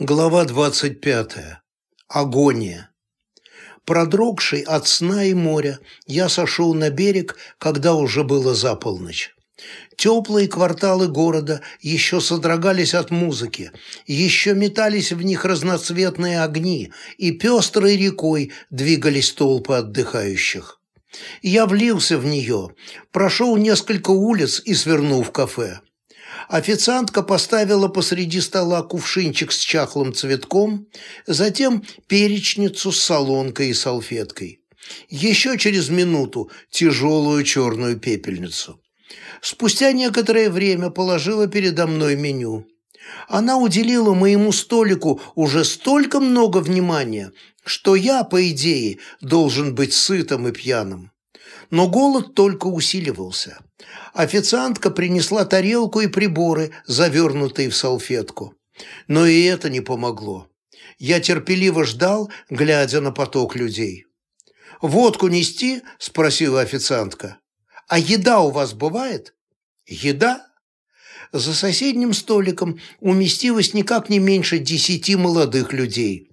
Глава 25. Агония. Продрогший от сна и моря, я сошел на берег, когда уже было за полночь. Теплые кварталы города еще содрогались от музыки, еще метались в них разноцветные огни, и пестрой рекой двигались толпы отдыхающих. Я влился в нее, прошел несколько улиц и свернул в кафе. Официантка поставила посреди стола кувшинчик с чахлым цветком, затем перечницу с солонкой и салфеткой. Еще через минуту тяжелую черную пепельницу. Спустя некоторое время положила передо мной меню. Она уделила моему столику уже столько много внимания, что я, по идее, должен быть сытым и пьяным. Но голод только усиливался. Официантка принесла тарелку и приборы, завернутые в салфетку. Но и это не помогло. Я терпеливо ждал, глядя на поток людей. «Водку нести?» – спросила официантка. «А еда у вас бывает?» «Еда?» За соседним столиком уместилось никак не меньше десяти молодых людей.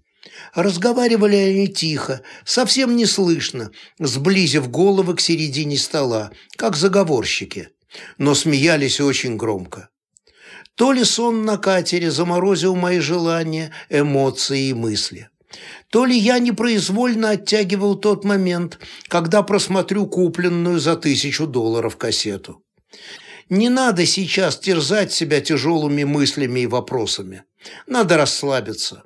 Разговаривали они тихо, совсем не слышно, сблизив головы к середине стола, как заговорщики, но смеялись очень громко. То ли сон на катере заморозил мои желания, эмоции и мысли, то ли я непроизвольно оттягивал тот момент, когда просмотрю купленную за тысячу долларов кассету. Не надо сейчас терзать себя тяжелыми мыслями и вопросами. Надо расслабиться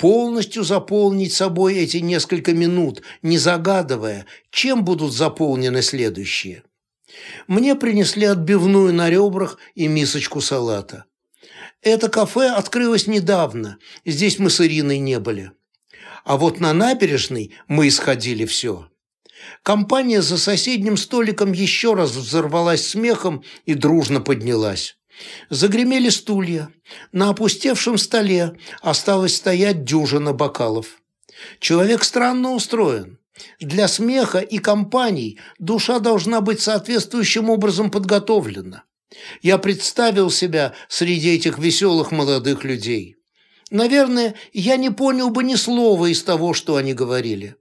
полностью заполнить собой эти несколько минут, не загадывая, чем будут заполнены следующие. Мне принесли отбивную на ребрах и мисочку салата. Это кафе открылось недавно, здесь мы с Ириной не были. А вот на набережной мы исходили все. Компания за соседним столиком еще раз взорвалась смехом и дружно поднялась. Загремели стулья. На опустевшем столе осталось стоять дюжина бокалов. Человек странно устроен. Для смеха и компаний душа должна быть соответствующим образом подготовлена. Я представил себя среди этих веселых молодых людей. Наверное, я не понял бы ни слова из того, что они говорили.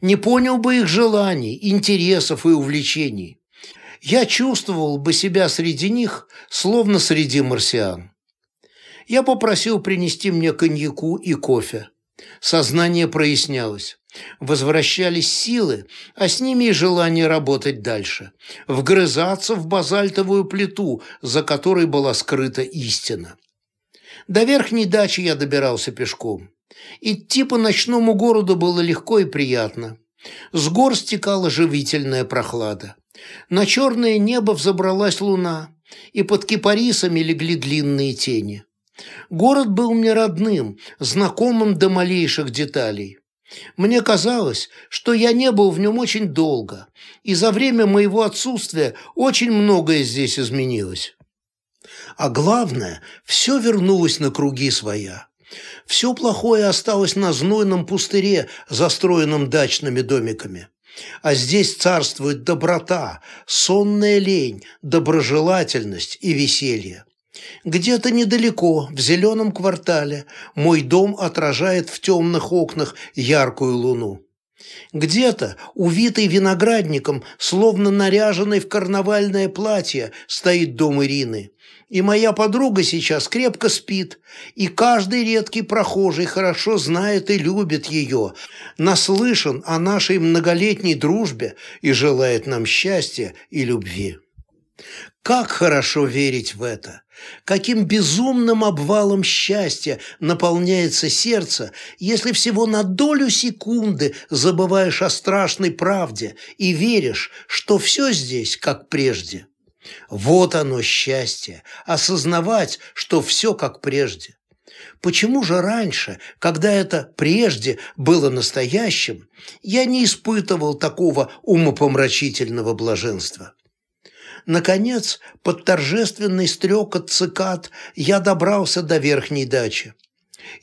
Не понял бы их желаний, интересов и увлечений я чувствовал бы себя среди них, словно среди марсиан. Я попросил принести мне коньяку и кофе. Сознание прояснялось. Возвращались силы, а с ними и желание работать дальше, вгрызаться в базальтовую плиту, за которой была скрыта истина. До верхней дачи я добирался пешком. Идти по ночному городу было легко и приятно. С гор стекала живительная прохлада. На черное небо взобралась луна, и под кипарисами легли длинные тени. Город был мне родным, знакомым до малейших деталей. Мне казалось, что я не был в нем очень долго, и за время моего отсутствия очень многое здесь изменилось. А главное, все вернулось на круги своя. Все плохое осталось на знойном пустыре, застроенном дачными домиками. А здесь царствует доброта, сонная лень, доброжелательность и веселье. Где-то недалеко, в зеленом квартале, мой дом отражает в темных окнах яркую луну. Где-то, увитый виноградником, словно наряженный в карнавальное платье, стоит дом Ирины. И моя подруга сейчас крепко спит, и каждый редкий прохожий хорошо знает и любит ее, наслышан о нашей многолетней дружбе и желает нам счастья и любви. Как хорошо верить в это! Каким безумным обвалом счастья наполняется сердце, если всего на долю секунды забываешь о страшной правде и веришь, что все здесь как прежде. Вот оно счастье, осознавать, что все как прежде. Почему же раньше, когда это прежде было настоящим, я не испытывал такого умопомрачительного блаженства? Наконец, под торжественный стрекот цикад я добрался до верхней дачи.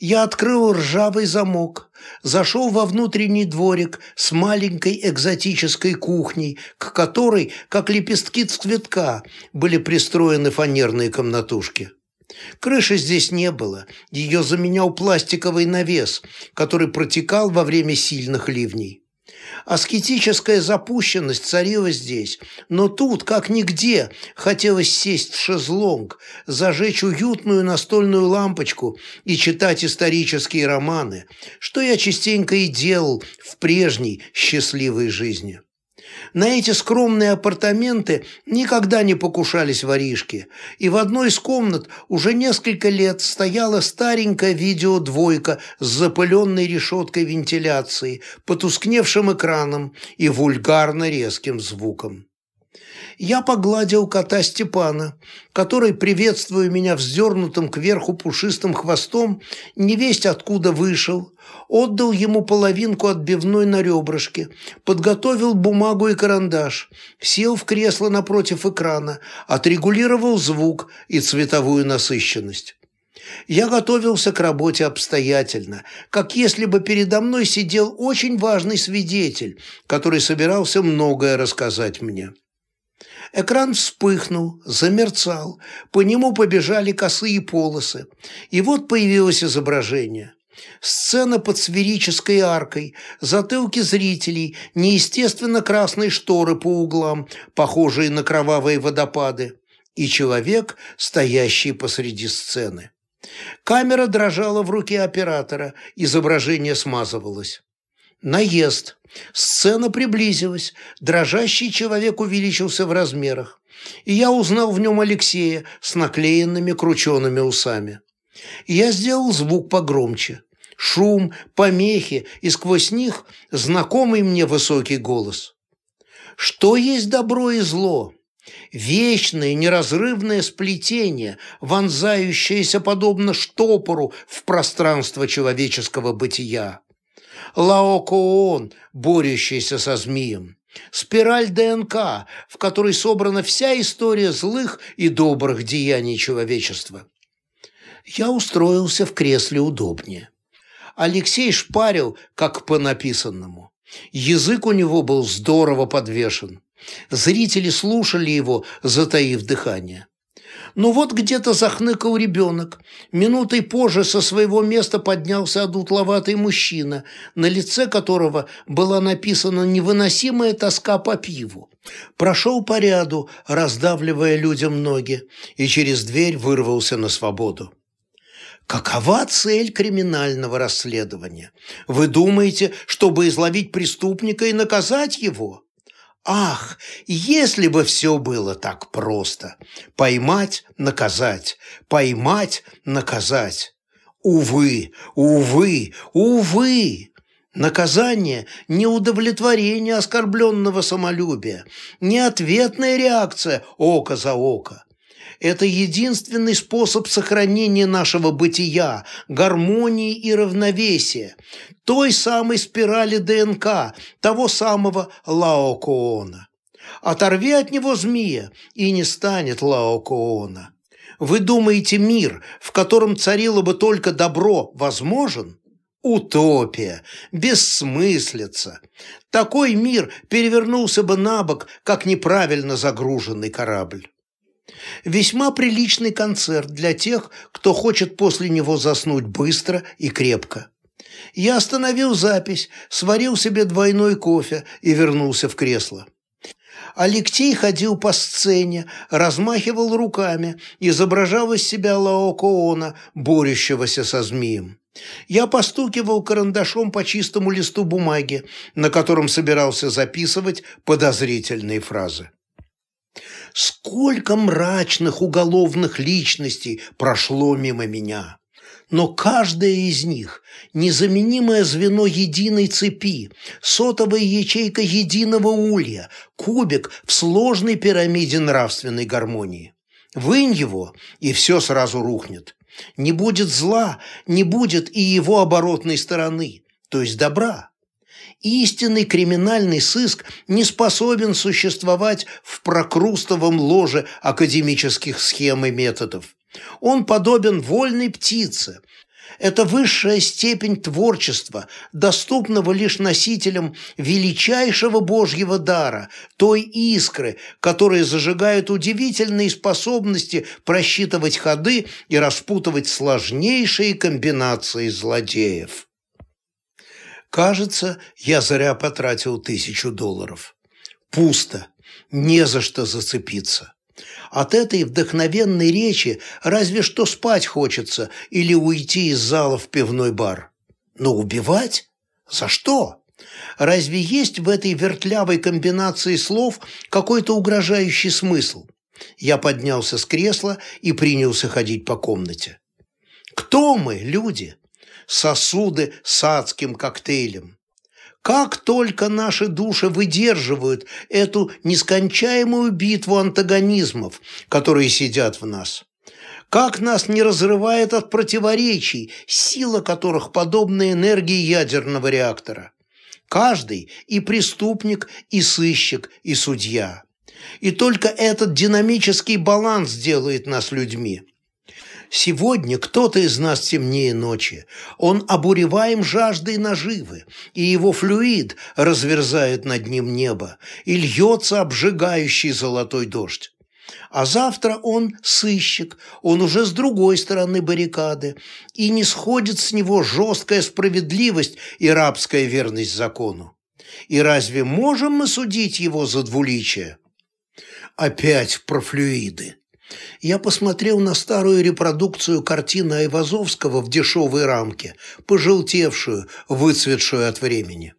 Я открыл ржавый замок, зашел во внутренний дворик с маленькой экзотической кухней, к которой, как лепестки цветка, были пристроены фанерные комнатушки. Крыши здесь не было, ее заменял пластиковый навес, который протекал во время сильных ливней. Аскетическая запущенность царила здесь, но тут, как нигде, хотелось сесть в шезлонг, зажечь уютную настольную лампочку и читать исторические романы, что я частенько и делал в прежней счастливой жизни. На эти скромные апартаменты никогда не покушались воришки, и в одной из комнат уже несколько лет стояла старенькая видеодвойка с запыленной решеткой вентиляции, потускневшим экраном и вульгарно резким звуком я погладил кота Степана, который, приветствуя меня вздернутым кверху пушистым хвостом, невесть откуда вышел, отдал ему половинку отбивной на ребрышке, подготовил бумагу и карандаш, сел в кресло напротив экрана, отрегулировал звук и цветовую насыщенность. Я готовился к работе обстоятельно, как если бы передо мной сидел очень важный свидетель, который собирался многое рассказать мне. Экран вспыхнул, замерцал, по нему побежали косые полосы, и вот появилось изображение. Сцена под сферической аркой, затылки зрителей, неестественно красные шторы по углам, похожие на кровавые водопады, и человек, стоящий посреди сцены. Камера дрожала в руке оператора, изображение смазывалось. Наезд. Сцена приблизилась, дрожащий человек увеличился в размерах, и я узнал в нем Алексея с наклеенными кручеными усами. Я сделал звук погромче. Шум, помехи, и сквозь них знакомый мне высокий голос. Что есть добро и зло? Вечное неразрывное сплетение, вонзающееся подобно штопору в пространство человеческого бытия. Лаокоон, борющийся со змеем. Спираль ДНК, в которой собрана вся история злых и добрых деяний человечества. Я устроился в кресле удобнее. Алексей шпарил, как по написанному. Язык у него был здорово подвешен. Зрители слушали его, затаив дыхание. Ну вот где-то захныкал ребенок. Минутой позже со своего места поднялся одутловатый мужчина, на лице которого была написана невыносимая тоска по пиву. Прошел по ряду, раздавливая людям ноги, и через дверь вырвался на свободу. Какова цель криминального расследования? Вы думаете, чтобы изловить преступника и наказать его? Ах, если бы все было так просто! Поймать, наказать, поймать, наказать. Увы, увы, увы! Наказание – не удовлетворение оскорбленного самолюбия, не ответная реакция око за око. Это единственный способ сохранения нашего бытия, гармонии и равновесия, той самой спирали ДНК, того самого Лаокоона. Оторви от него змея, и не станет Лаокоона. Вы думаете, мир, в котором царило бы только добро, возможен? Утопия, бессмыслица. Такой мир перевернулся бы на бок, как неправильно загруженный корабль. Весьма приличный концерт для тех, кто хочет после него заснуть быстро и крепко. Я остановил запись, сварил себе двойной кофе и вернулся в кресло. Алексей ходил по сцене, размахивал руками, изображал из себя Лаокоона, борющегося со змеем. Я постукивал карандашом по чистому листу бумаги, на котором собирался записывать подозрительные фразы. Сколько мрачных уголовных личностей прошло мимо меня! Но каждая из них – незаменимое звено единой цепи, сотовая ячейка единого улья, кубик в сложной пирамиде нравственной гармонии. Вынь его, и все сразу рухнет. Не будет зла, не будет и его оборотной стороны, то есть добра истинный криминальный сыск не способен существовать в прокрустовом ложе академических схем и методов. Он подобен вольной птице, Это высшая степень творчества, доступного лишь носителям величайшего Божьего дара, той искры, которая зажигает удивительные способности просчитывать ходы и распутывать сложнейшие комбинации злодеев. Кажется, я зря потратил тысячу долларов. Пусто, не за что зацепиться. От этой вдохновенной речи разве что спать хочется или уйти из зала в пивной бар. Но убивать? За что? Разве есть в этой вертлявой комбинации слов какой-то угрожающий смысл? Я поднялся с кресла и принялся ходить по комнате. Кто мы, люди? Сосуды с адским коктейлем. Как только наши души выдерживают эту нескончаемую битву антагонизмов, которые сидят в нас. Как нас не разрывает от противоречий, сила которых подобна энергии ядерного реактора. Каждый и преступник, и сыщик, и судья. И только этот динамический баланс делает нас людьми. Сегодня кто-то из нас темнее ночи. Он обуреваем жаждой наживы, и его флюид разверзает над ним небо, и льется обжигающий золотой дождь. А завтра он сыщик, он уже с другой стороны баррикады, и не сходит с него жесткая справедливость и рабская верность закону. И разве можем мы судить его за двуличие? Опять про флюиды. Я посмотрел на старую репродукцию картины Айвазовского в дешевой рамке, пожелтевшую, выцветшую от времени.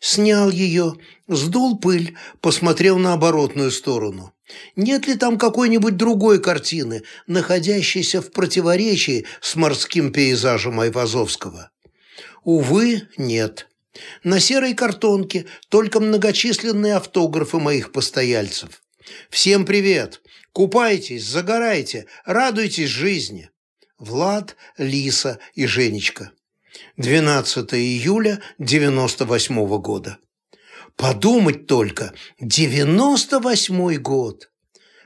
Снял ее, сдул пыль, посмотрел на оборотную сторону. Нет ли там какой-нибудь другой картины, находящейся в противоречии с морским пейзажем Айвазовского? Увы, нет. На серой картонке только многочисленные автографы моих постояльцев. «Всем привет! Купайтесь, загорайте, радуйтесь жизни!» Влад, Лиса и Женечка. 12 июля 98 -го года. Подумать только, 98 год!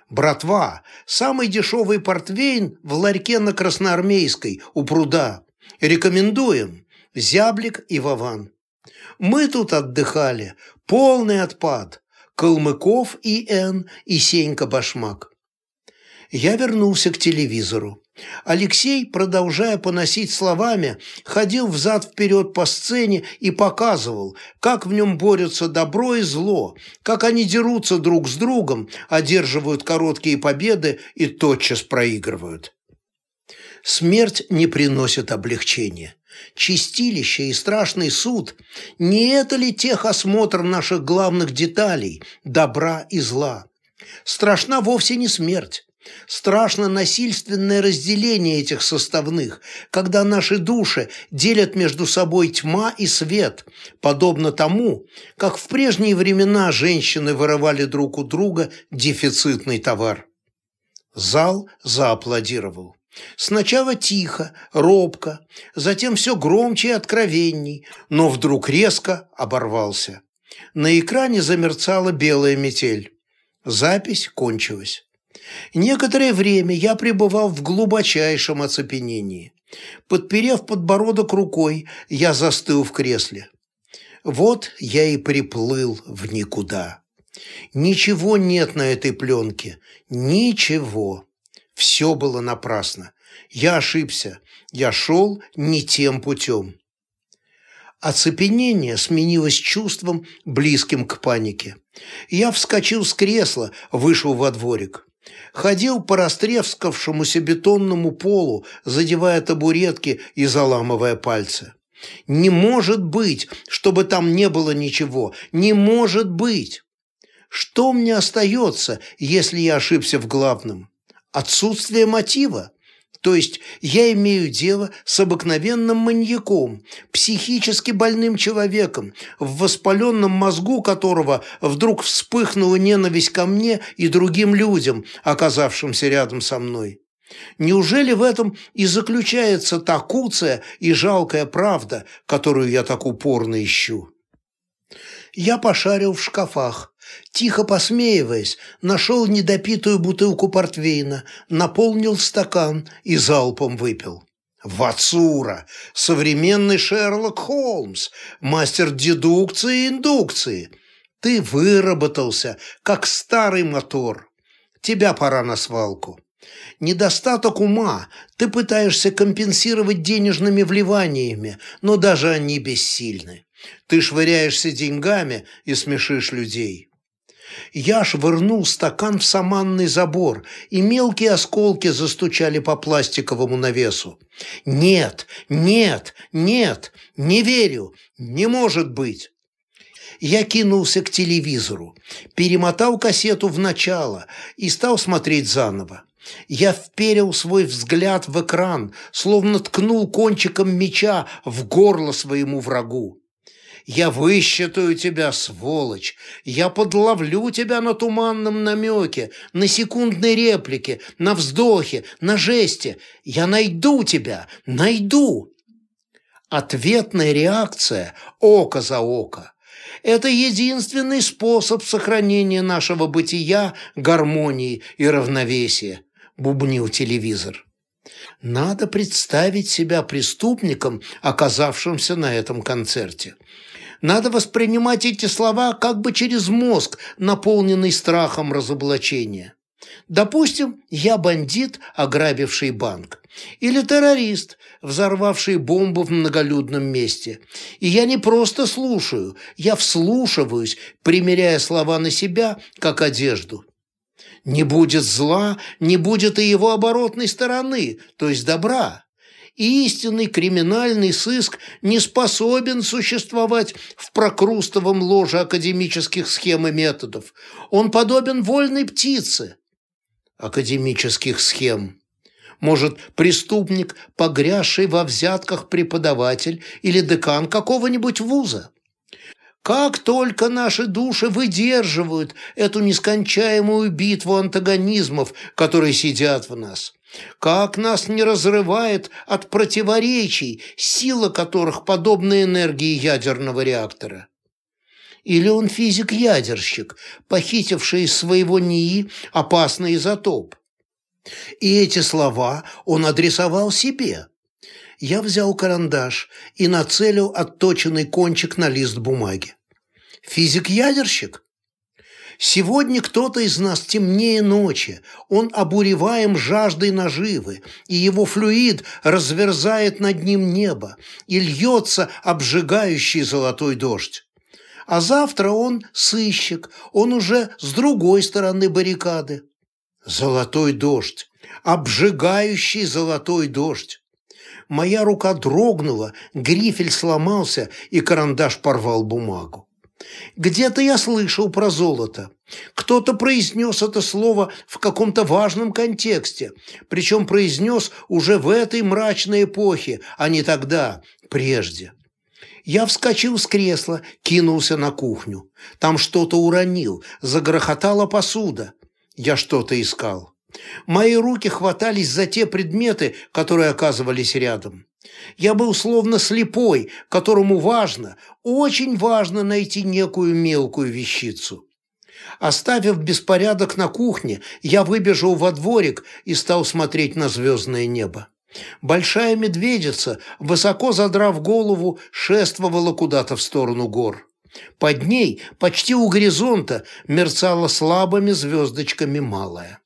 Братва, самый дешевый портвейн в ларьке на Красноармейской у пруда. Рекомендуем. Зяблик и Вован. Мы тут отдыхали. Полный отпад. Калмыков И.Н. и Сенька Башмак. Я вернулся к телевизору. Алексей, продолжая поносить словами, ходил взад-вперед по сцене и показывал, как в нем борются добро и зло, как они дерутся друг с другом, одерживают короткие победы и тотчас проигрывают. Смерть не приносит облегчения. Чистилище и страшный суд – не это ли техосмотр наших главных деталей – добра и зла? Страшна вовсе не смерть. Страшно насильственное разделение этих составных, когда наши души делят между собой тьма и свет, подобно тому, как в прежние времена женщины вырывали друг у друга дефицитный товар. Зал зааплодировал. Сначала тихо, робко, затем все громче и откровенней, но вдруг резко оборвался. На экране замерцала белая метель. Запись кончилась. Некоторое время я пребывал в глубочайшем оцепенении. Подперев подбородок рукой, я застыл в кресле. Вот я и приплыл в никуда. Ничего нет на этой пленке. Ничего. Все было напрасно. Я ошибся. Я шел не тем путем. Оцепенение сменилось чувством, близким к панике. Я вскочил с кресла, вышел во дворик. Ходил по растрескавшемуся бетонному полу, задевая табуретки и заламывая пальцы. Не может быть, чтобы там не было ничего. Не может быть. Что мне остается, если я ошибся в главном? Отсутствие мотива. То есть я имею дело с обыкновенным маньяком, психически больным человеком, в воспаленном мозгу которого вдруг вспыхнула ненависть ко мне и другим людям, оказавшимся рядом со мной. Неужели в этом и заключается та куция и жалкая правда, которую я так упорно ищу? Я пошарил в шкафах, тихо посмеиваясь, нашел недопитую бутылку портвейна, наполнил стакан и залпом выпил. Вацура, современный Шерлок Холмс, мастер дедукции и индукции. Ты выработался, как старый мотор. Тебя пора на свалку. Недостаток ума ты пытаешься компенсировать денежными вливаниями, но даже они бессильны. Ты швыряешься деньгами и смешишь людей. Я швырнул стакан в саманный забор, и мелкие осколки застучали по пластиковому навесу. «Нет, нет, нет, не верю, не может быть!» Я кинулся к телевизору, перемотал кассету в начало и стал смотреть заново. Я вперил свой взгляд в экран, словно ткнул кончиком меча в горло своему врагу. Я высчитаю тебя, сволочь. Я подловлю тебя на туманном намеке, на секундной реплике, на вздохе, на жесте. Я найду тебя, найду. Ответная реакция – око за око. Это единственный способ сохранения нашего бытия, гармонии и равновесия, бубнил телевизор. Надо представить себя преступником, оказавшимся на этом концерте. Надо воспринимать эти слова как бы через мозг, наполненный страхом разоблачения. Допустим, я бандит, ограбивший банк. Или террорист, взорвавший бомбу в многолюдном месте. И я не просто слушаю, я вслушиваюсь, примеряя слова на себя, как одежду. Не будет зла, не будет и его оборотной стороны, то есть добра истинный криминальный сыск не способен существовать в прокрустовом ложе академических схем и методов. Он подобен вольной птице. Академических схем. Может, преступник, погрязший во взятках преподаватель или декан какого-нибудь вуза? Как только наши души выдерживают эту нескончаемую битву антагонизмов, которые сидят в нас – как нас не разрывает от противоречий, сила которых подобна энергии ядерного реактора? Или он физик-ядерщик, похитивший из своего НИИ опасный изотоп? И эти слова он адресовал себе. Я взял карандаш и нацелил отточенный кончик на лист бумаги. Физик-ядерщик? Сегодня кто-то из нас темнее ночи, он обуреваем жаждой наживы, и его флюид разверзает над ним небо, и льется обжигающий золотой дождь. А завтра он сыщик, он уже с другой стороны баррикады. Золотой дождь, обжигающий золотой дождь. Моя рука дрогнула, грифель сломался, и карандаш порвал бумагу. Где-то я слышал про золото. Кто-то произнес это слово в каком-то важном контексте, причем произнес уже в этой мрачной эпохе, а не тогда, прежде. Я вскочил с кресла, кинулся на кухню. Там что-то уронил, загрохотала посуда. Я что-то искал. Мои руки хватались за те предметы, которые оказывались рядом. Я был словно слепой, которому важно, очень важно найти некую мелкую вещицу. Оставив беспорядок на кухне, я выбежал во дворик и стал смотреть на звездное небо. Большая медведица, высоко задрав голову, шествовала куда-то в сторону гор. Под ней, почти у горизонта, мерцала слабыми звездочками малая.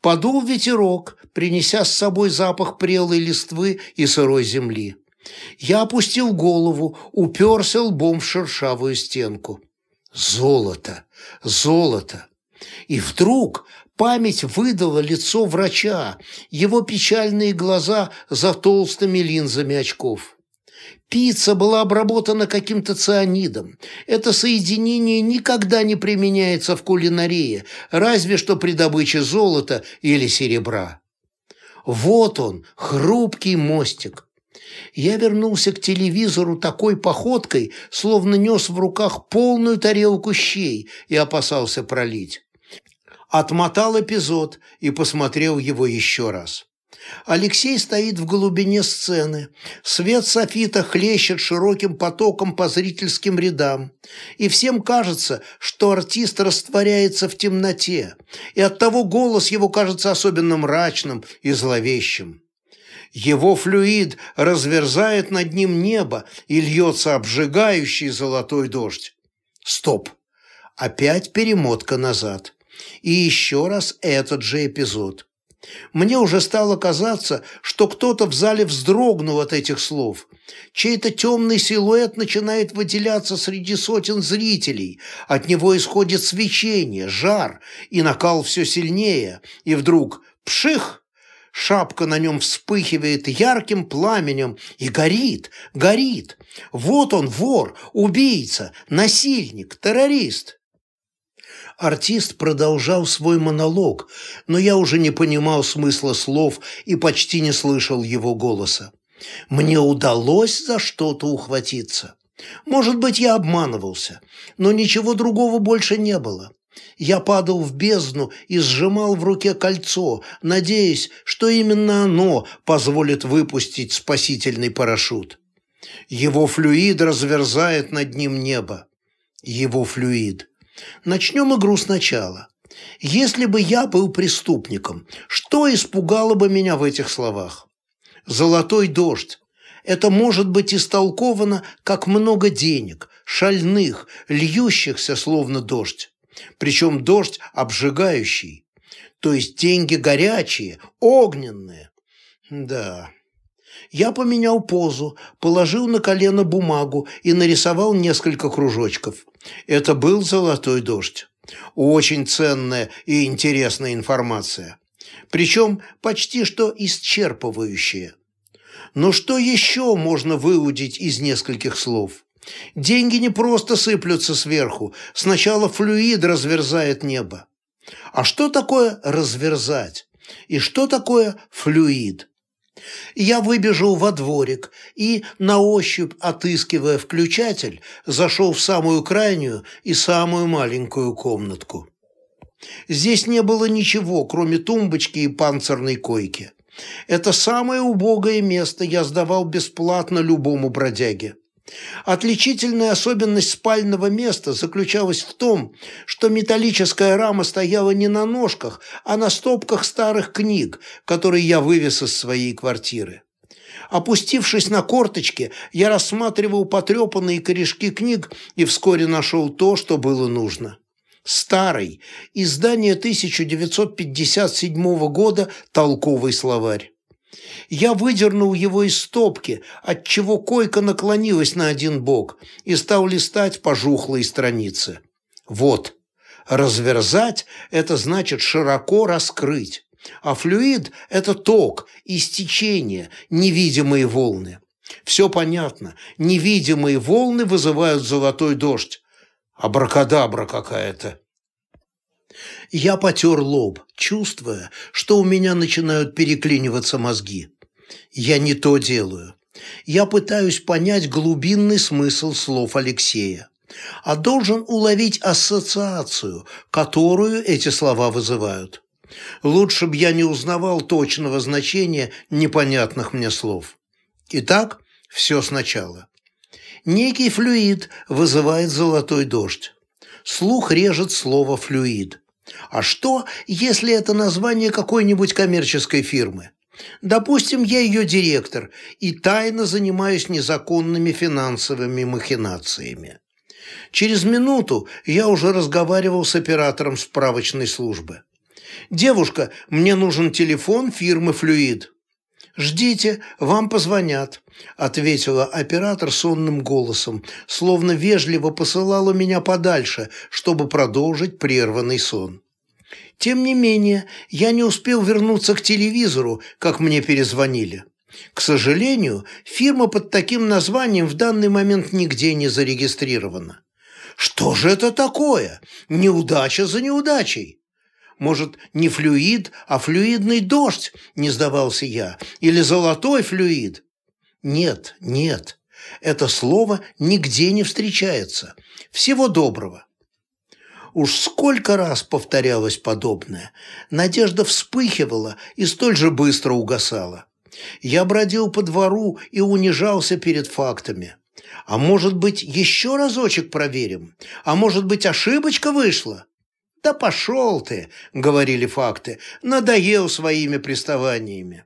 Подул ветерок, принеся с собой запах прелой листвы и сырой земли. Я опустил голову, уперся лбом в шершавую стенку. Золото! Золото! И вдруг память выдала лицо врача, его печальные глаза за толстыми линзами очков. Пицца была обработана каким-то цианидом. Это соединение никогда не применяется в кулинарии, разве что при добыче золота или серебра. Вот он, хрупкий мостик. Я вернулся к телевизору такой походкой, словно нес в руках полную тарелку щей и опасался пролить. Отмотал эпизод и посмотрел его еще раз. Алексей стоит в глубине сцены. Свет софита хлещет широким потоком по зрительским рядам. И всем кажется, что артист растворяется в темноте. И оттого голос его кажется особенно мрачным и зловещим. Его флюид разверзает над ним небо и льется обжигающий золотой дождь. Стоп. Опять перемотка назад. И еще раз этот же эпизод. Мне уже стало казаться, что кто-то в зале вздрогнул от этих слов. Чей-то темный силуэт начинает выделяться среди сотен зрителей. От него исходит свечение, жар, и накал все сильнее. И вдруг пших! Шапка на нем вспыхивает ярким пламенем и горит, горит. Вот он, вор, убийца, насильник, террорист. Артист продолжал свой монолог, но я уже не понимал смысла слов и почти не слышал его голоса. Мне удалось за что-то ухватиться. Может быть, я обманывался, но ничего другого больше не было. Я падал в бездну и сжимал в руке кольцо, надеясь, что именно оно позволит выпустить спасительный парашют. Его флюид разверзает над ним небо. Его флюид. Начнем игру сначала. Если бы я был преступником, что испугало бы меня в этих словах? Золотой дождь. Это может быть истолковано как много денег, шальных, льющихся словно дождь. Причем дождь обжигающий. То есть деньги горячие, огненные. Да. Я поменял позу, положил на колено бумагу и нарисовал несколько кружочков. Это был золотой дождь. Очень ценная и интересная информация. Причем почти что исчерпывающая. Но что еще можно выудить из нескольких слов? Деньги не просто сыплются сверху, сначала флюид разверзает небо. А что такое разверзать? И что такое флюид? Я выбежал во дворик и, на ощупь отыскивая включатель, зашел в самую крайнюю и самую маленькую комнатку. Здесь не было ничего, кроме тумбочки и панцирной койки. Это самое убогое место я сдавал бесплатно любому бродяге. Отличительная особенность спального места заключалась в том, что металлическая рама стояла не на ножках, а на стопках старых книг, которые я вывез из своей квартиры. Опустившись на корточки, я рассматривал потрепанные корешки книг и вскоре нашел то, что было нужно. Старый, издание 1957 года «Толковый словарь». Я выдернул его из стопки, отчего койка наклонилась на один бок и стал листать пожухлые страницы. Вот, разверзать – это значит широко раскрыть, а флюид – это ток, истечение, невидимые волны. Все понятно, невидимые волны вызывают золотой дождь. Абракадабра какая-то. Я потер лоб, чувствуя, что у меня начинают переклиниваться мозги. Я не то делаю. Я пытаюсь понять глубинный смысл слов Алексея, а должен уловить ассоциацию, которую эти слова вызывают. Лучше б я не узнавал точного значения непонятных мне слов. Итак, все сначала. Некий флюид вызывает золотой дождь. Слух режет слово «флюид». А что, если это название какой-нибудь коммерческой фирмы? Допустим, я ее директор и тайно занимаюсь незаконными финансовыми махинациями. Через минуту я уже разговаривал с оператором справочной службы. «Девушка, мне нужен телефон фирмы «Флюид». «Ждите, вам позвонят», – ответила оператор сонным голосом, словно вежливо посылала меня подальше, чтобы продолжить прерванный сон. Тем не менее, я не успел вернуться к телевизору, как мне перезвонили. К сожалению, фирма под таким названием в данный момент нигде не зарегистрирована. Что же это такое? Неудача за неудачей. Может, не флюид, а флюидный дождь, не сдавался я, или золотой флюид? Нет, нет, это слово нигде не встречается. Всего доброго. Уж сколько раз повторялось подобное. Надежда вспыхивала и столь же быстро угасала. Я бродил по двору и унижался перед фактами. А может быть, еще разочек проверим? А может быть, ошибочка вышла? «Да пошел ты!» — говорили факты. «Надоел своими приставаниями».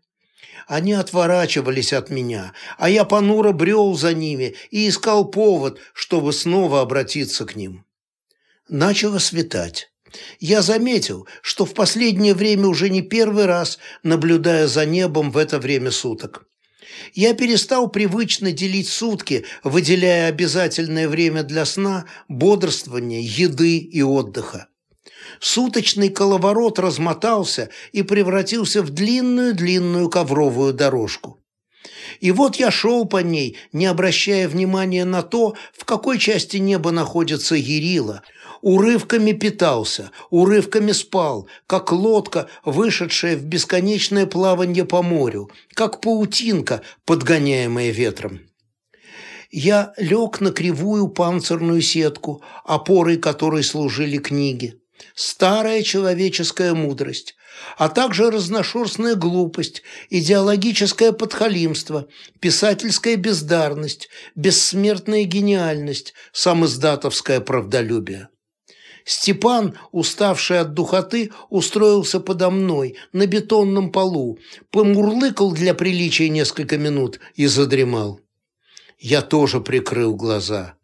они отворачивались от меня, а я понуро брел за ними и искал повод, чтобы снова обратиться к ним. Начало светать. Я заметил, что в последнее время уже не первый раз наблюдая за небом в это время суток. Я перестал привычно делить сутки, выделяя обязательное время для сна, бодрствования, еды и отдыха. Суточный коловорот размотался и превратился в длинную-длинную ковровую дорожку. И вот я шел по ней, не обращая внимания на то, в какой части неба находится Ерила, урывками питался, урывками спал, как лодка, вышедшая в бесконечное плавание по морю, как паутинка, подгоняемая ветром. Я лег на кривую панцирную сетку, опорой которой служили книги. Старая человеческая мудрость, а также разношерстная глупость, идеологическое подхалимство, писательская бездарность, бессмертная гениальность, самоздатовское правдолюбие. Степан, уставший от духоты, устроился подо мной на бетонном полу, помурлыкал для приличия несколько минут и задремал. Я тоже прикрыл глаза.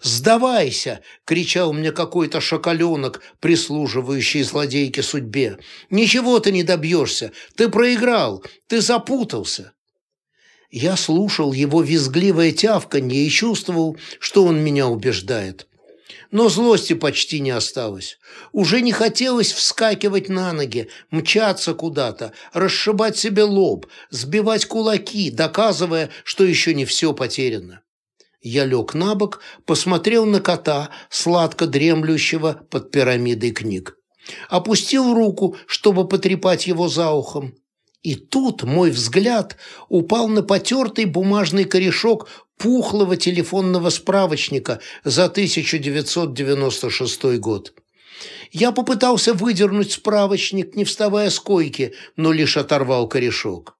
«Сдавайся!» — кричал мне какой-то шоколенок, прислуживающий злодейке судьбе. «Ничего ты не добьешься! Ты проиграл! Ты запутался!» Я слушал его визгливое тявканье и чувствовал, что он меня убеждает но злости почти не осталось. Уже не хотелось вскакивать на ноги, мчаться куда-то, расшибать себе лоб, сбивать кулаки, доказывая, что еще не все потеряно. Я лег на бок, посмотрел на кота, сладко дремлющего под пирамидой книг. Опустил руку, чтобы потрепать его за ухом. И тут мой взгляд упал на потертый бумажный корешок пухлого телефонного справочника за 1996 год. Я попытался выдернуть справочник, не вставая с койки, но лишь оторвал корешок.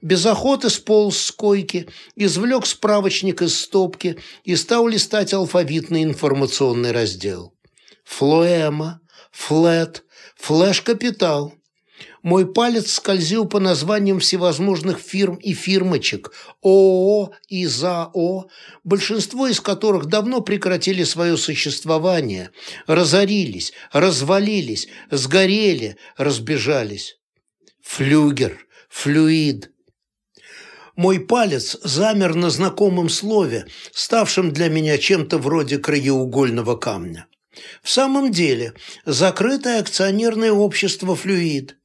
Без охоты сполз с койки, извлек справочник из стопки и стал листать алфавитный информационный раздел. Флоэма, Флет, Флэш-Капитал, мой палец скользил по названиям всевозможных фирм и фирмочек, ООО и ЗАО, большинство из которых давно прекратили свое существование, разорились, развалились, сгорели, разбежались. Флюгер, флюид. Мой палец замер на знакомом слове, ставшем для меня чем-то вроде краеугольного камня. В самом деле, закрытое акционерное общество «Флюид»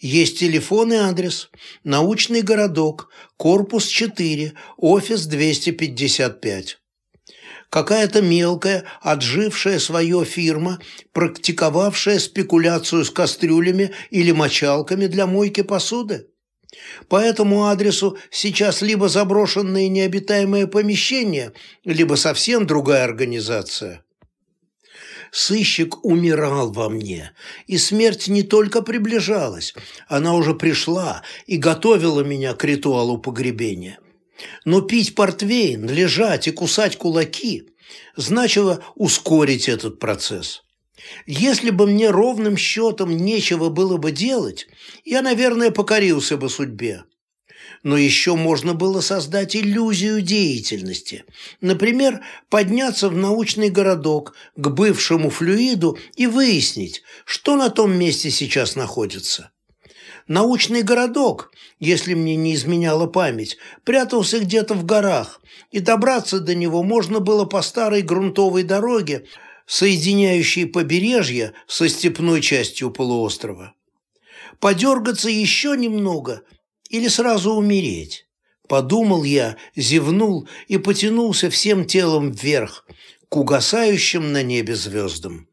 Есть телефон и адрес. Научный городок, корпус 4, офис 255. Какая-то мелкая, отжившая свое фирма, практиковавшая спекуляцию с кастрюлями или мочалками для мойки посуды. По этому адресу сейчас либо заброшенное необитаемое помещение, либо совсем другая организация. Сыщик умирал во мне, и смерть не только приближалась, она уже пришла и готовила меня к ритуалу погребения. Но пить портвейн, лежать и кусать кулаки значило ускорить этот процесс. Если бы мне ровным счетом нечего было бы делать, я, наверное, покорился бы судьбе но еще можно было создать иллюзию деятельности. Например, подняться в научный городок к бывшему флюиду и выяснить, что на том месте сейчас находится. Научный городок, если мне не изменяла память, прятался где-то в горах, и добраться до него можно было по старой грунтовой дороге, соединяющей побережье со степной частью полуострова. Подергаться еще немного – или сразу умереть? Подумал я, зевнул и потянулся всем телом вверх, к угасающим на небе звездам.